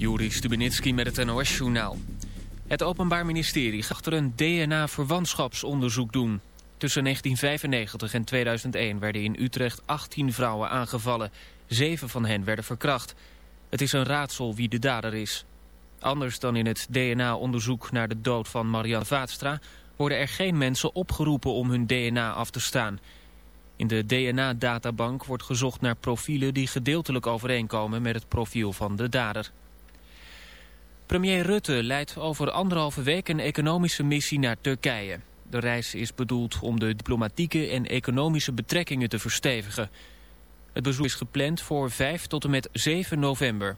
Juri Stubenitski met het NOS-journaal. Het Openbaar Ministerie gaat er een DNA-verwantschapsonderzoek doen. Tussen 1995 en 2001 werden in Utrecht 18 vrouwen aangevallen. Zeven van hen werden verkracht. Het is een raadsel wie de dader is. Anders dan in het DNA-onderzoek naar de dood van Marianne Vaatstra... worden er geen mensen opgeroepen om hun DNA af te staan... In de DNA-databank wordt gezocht naar profielen die gedeeltelijk overeenkomen met het profiel van de dader. Premier Rutte leidt over anderhalve week een economische missie naar Turkije. De reis is bedoeld om de diplomatieke en economische betrekkingen te verstevigen. Het bezoek is gepland voor 5 tot en met 7 november.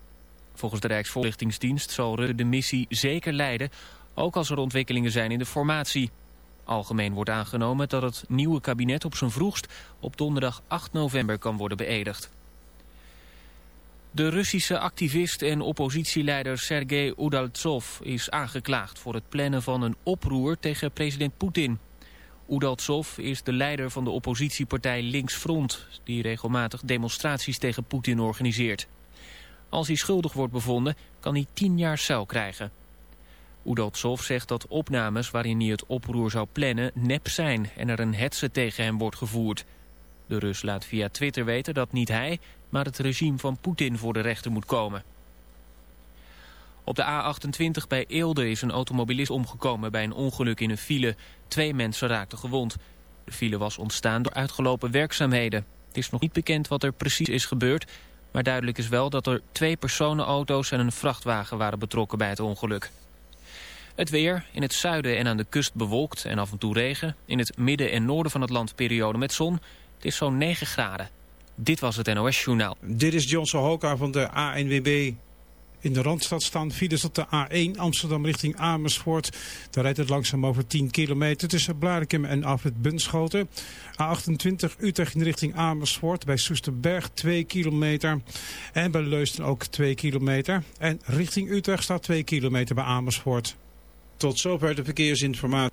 Volgens de Rijksvoorlichtingsdienst zal Rutte de missie zeker leiden, ook als er ontwikkelingen zijn in de formatie. Algemeen wordt aangenomen dat het nieuwe kabinet op zijn vroegst op donderdag 8 november kan worden beëdigd. De Russische activist en oppositieleider Sergei Udaltsov is aangeklaagd voor het plannen van een oproer tegen president Poetin. Udaltsov is de leider van de oppositiepartij Linksfront, die regelmatig demonstraties tegen Poetin organiseert. Als hij schuldig wordt bevonden, kan hij tien jaar cel krijgen. Udaltsov zegt dat opnames waarin hij het oproer zou plannen nep zijn en er een hetze tegen hem wordt gevoerd. De Rus laat via Twitter weten dat niet hij, maar het regime van Poetin voor de rechter moet komen. Op de A28 bij Eelde is een automobilist omgekomen bij een ongeluk in een file. Twee mensen raakten gewond. De file was ontstaan door uitgelopen werkzaamheden. Het is nog niet bekend wat er precies is gebeurd, maar duidelijk is wel dat er twee personenauto's en een vrachtwagen waren betrokken bij het ongeluk. Het weer, in het zuiden en aan de kust bewolkt en af en toe regen. In het midden en noorden van het land periode met zon. Het is zo'n 9 graden. Dit was het NOS Journaal. Dit is Johnson Hoka van de ANWB. In de Randstad staan files op de A1 Amsterdam richting Amersfoort. Daar rijdt het langzaam over 10 kilometer tussen Blarikum en Afrit Bunschoten. A28 Utrecht in richting Amersfoort bij Soesterberg 2 kilometer. En bij Leusden ook 2 kilometer. En richting Utrecht staat 2 kilometer bij Amersfoort. Tot zover de verkeersinformatie.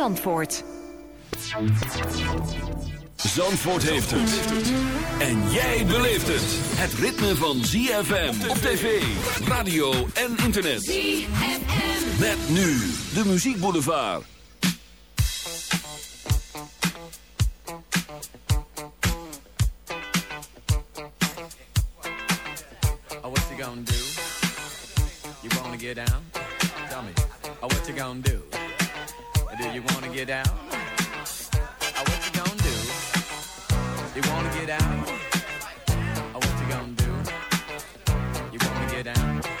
Zandvoort. Zandvoort heeft het. En jij beleeft het. Het ritme van ZFM op tv, radio en internet. ZFM. Met nu de muziekboulevard. Oh, what you gonna do? You wanna get down? Tell me. Oh, what you gonna do? Do you wanna get down? Oh, what you gonna do? You wanna get down? Oh, what you gonna do? You wanna get down?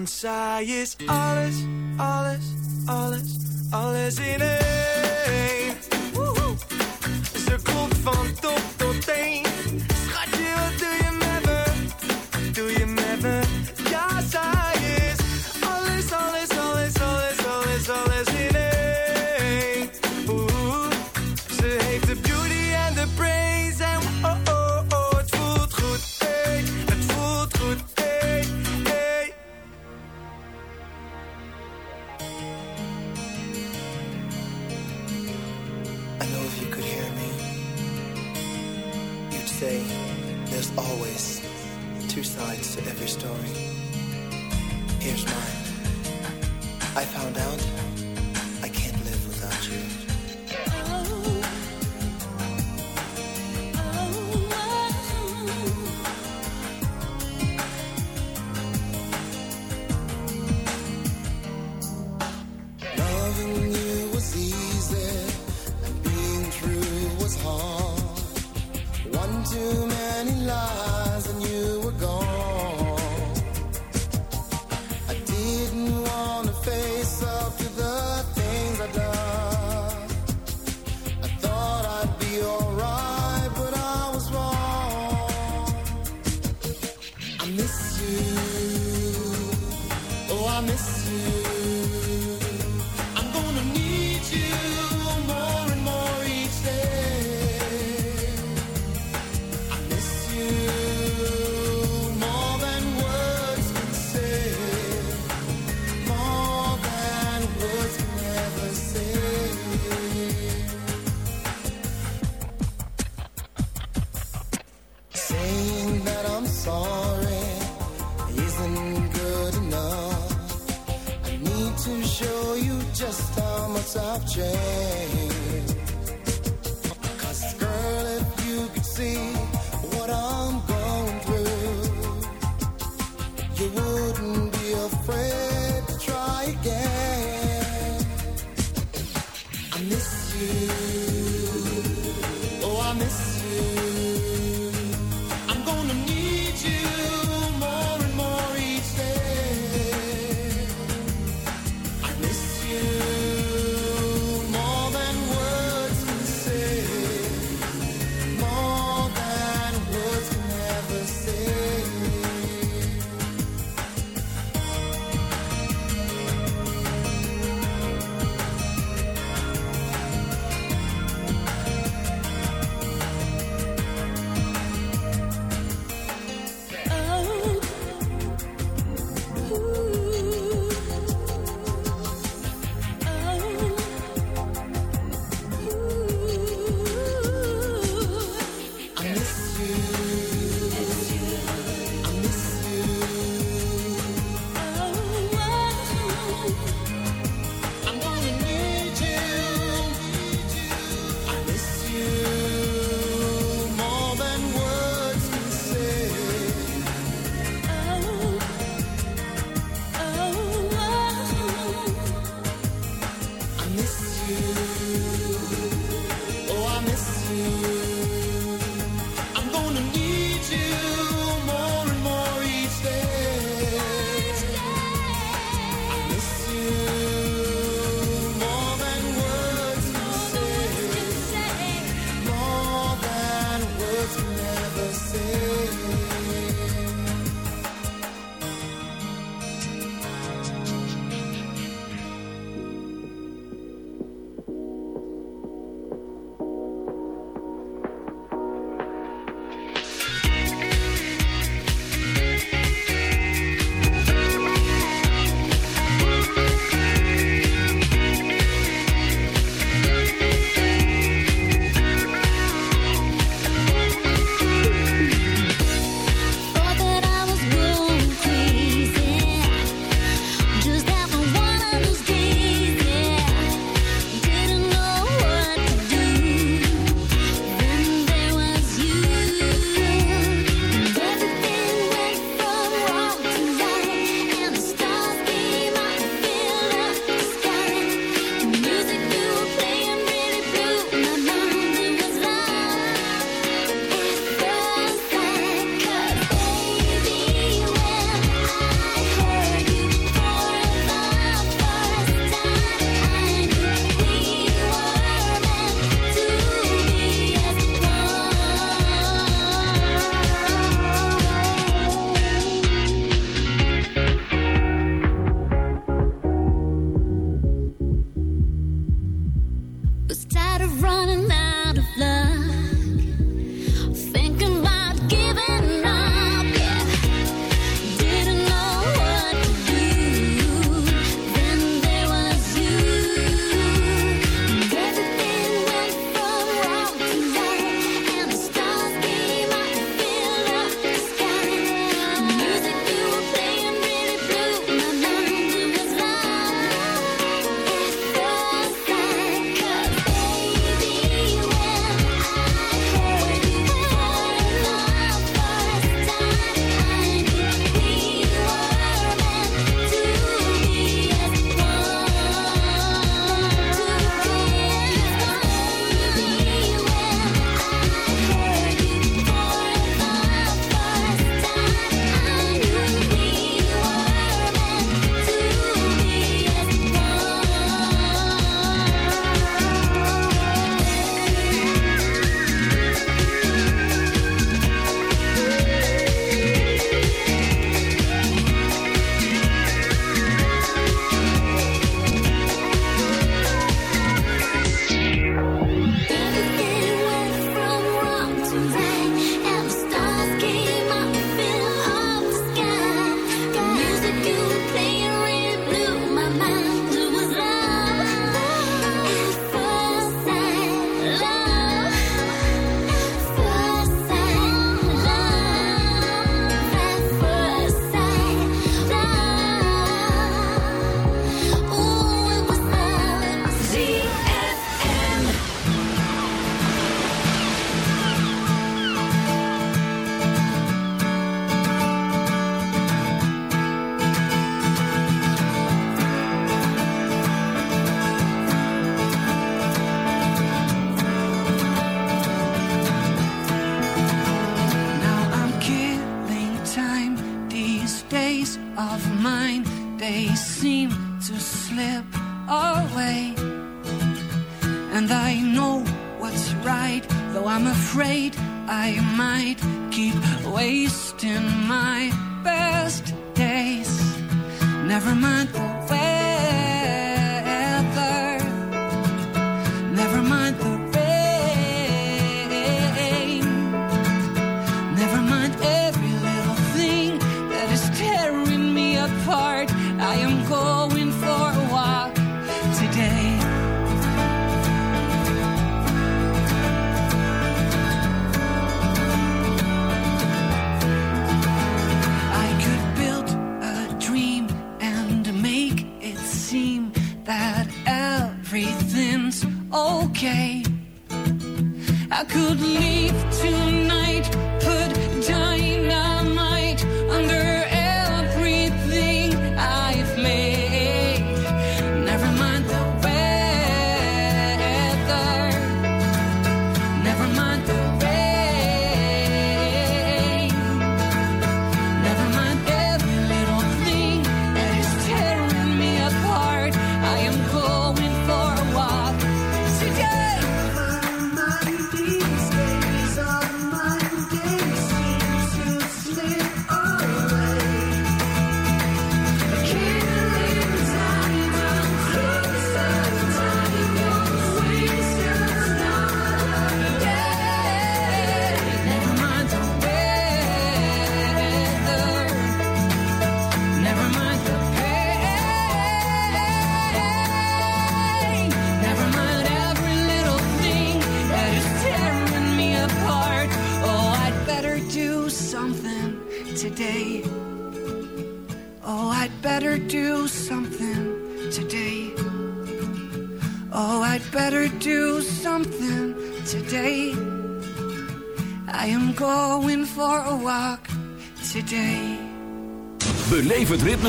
Want zij is alles, alles, alles, alles in één. Ze klopt van top tot teen.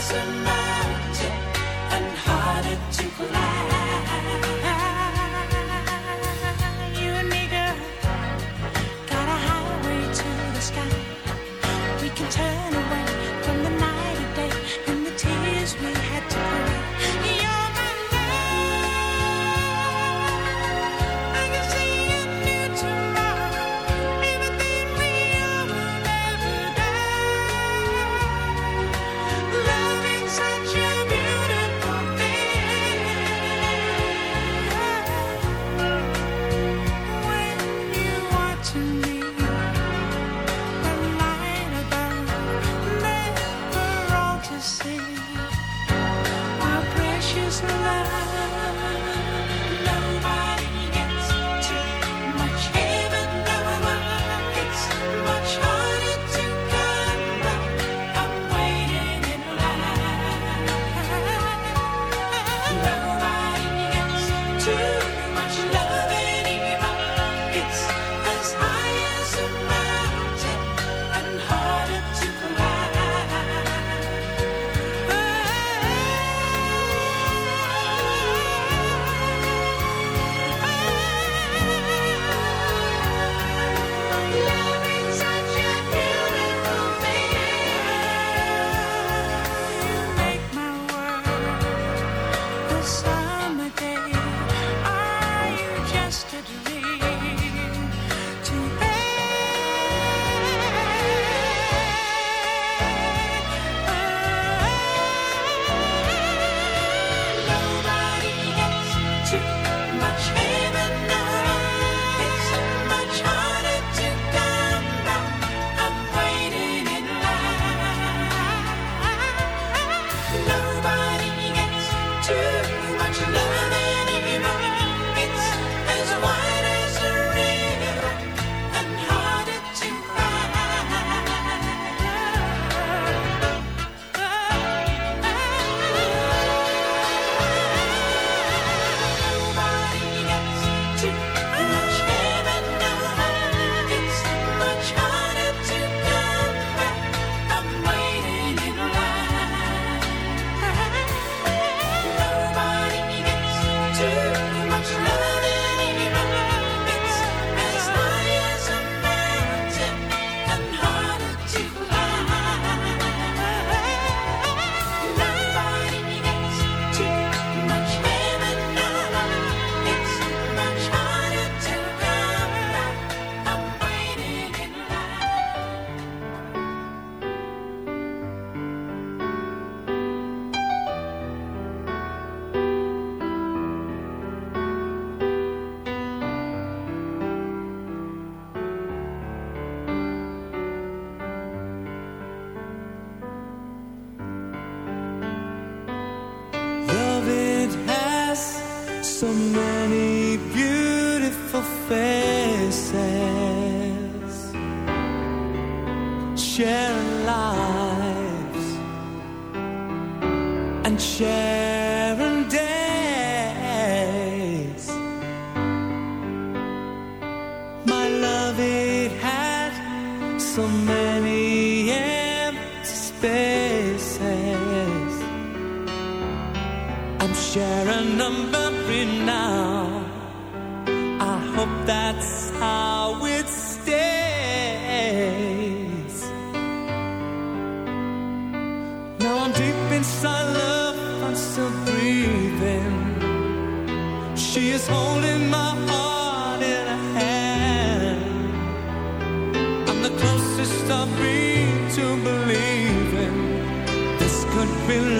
as a mountain and harder to climb. share a number now. I hope that's how it stays. Now I'm deep inside love, I'm still breathing. She is holding my heart in her hand. I'm the closest I've been to believing this could be.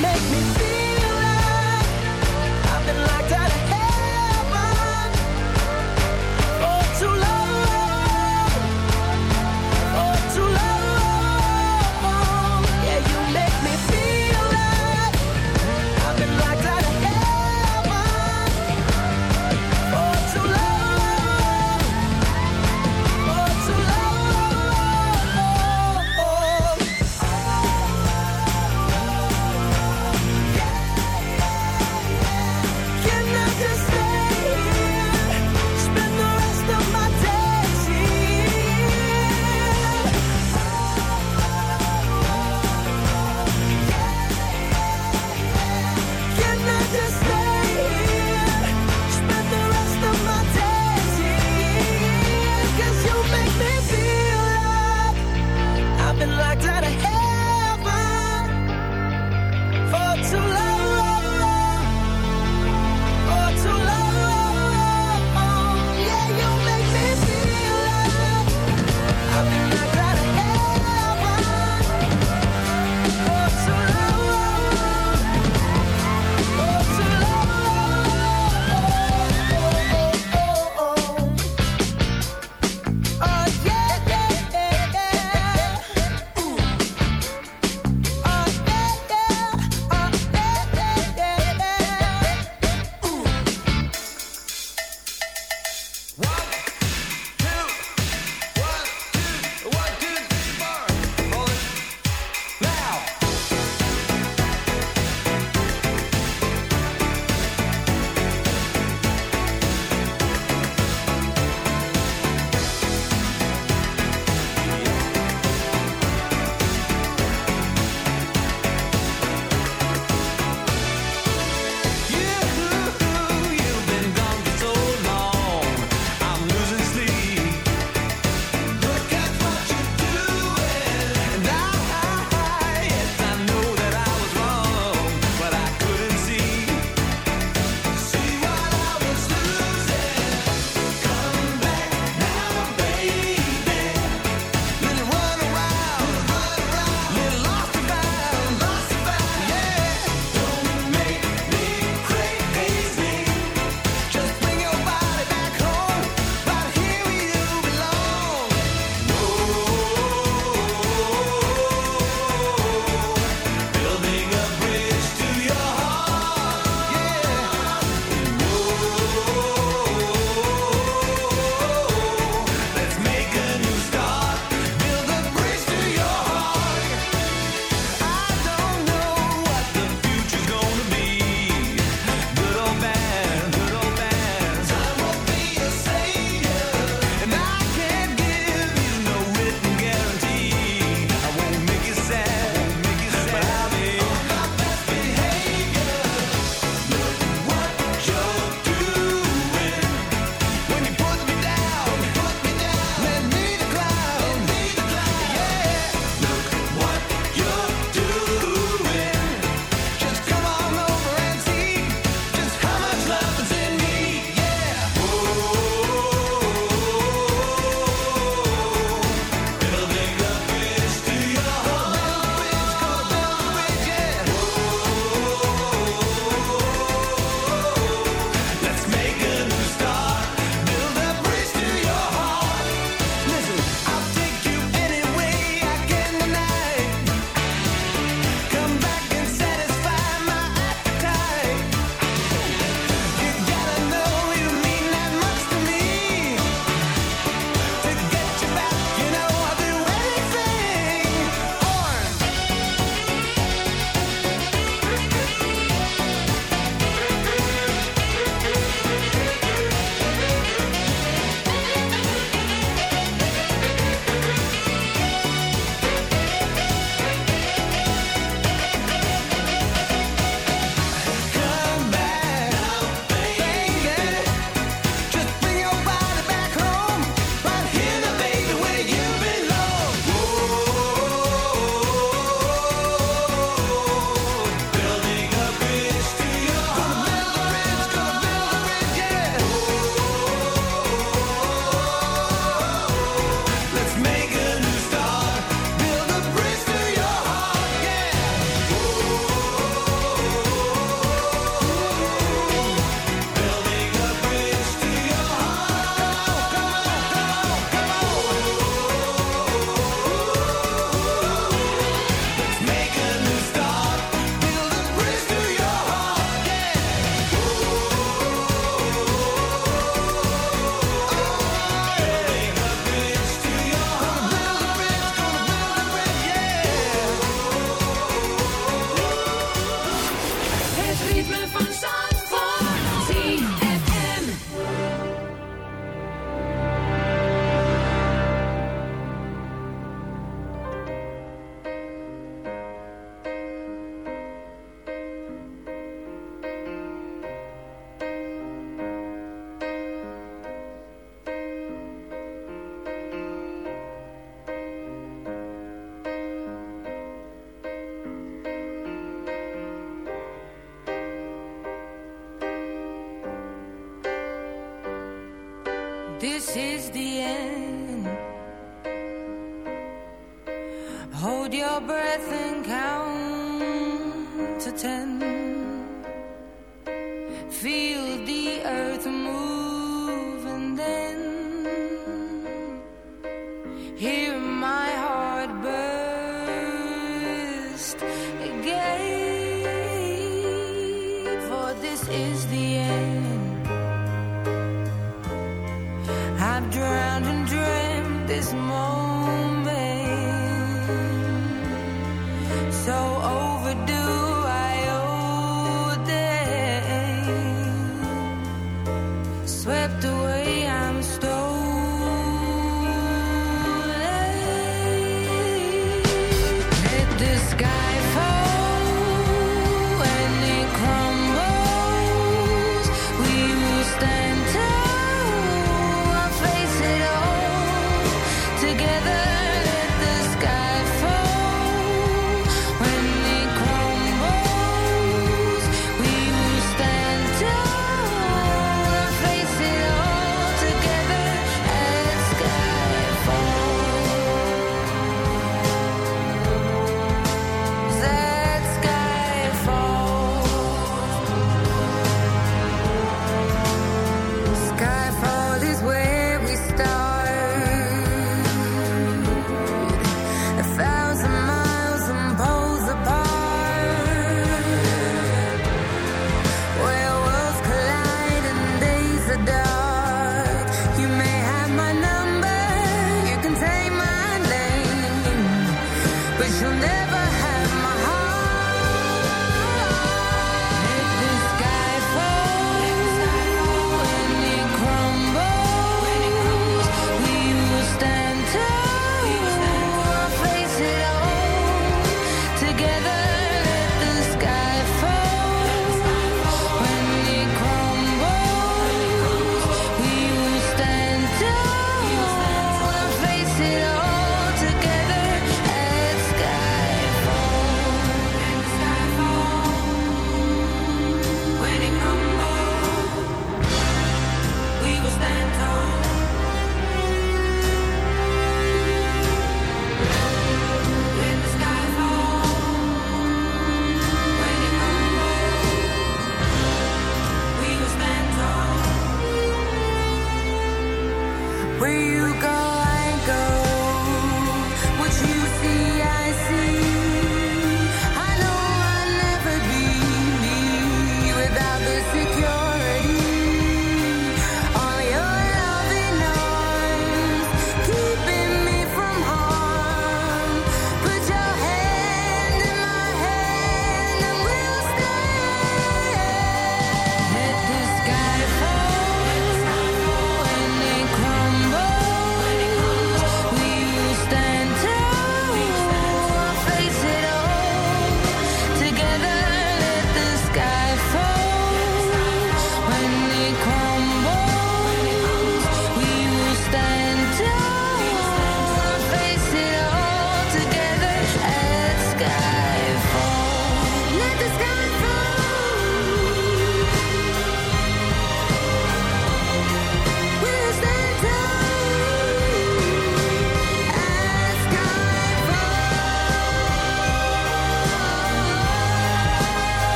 Make me feel like I've been locked out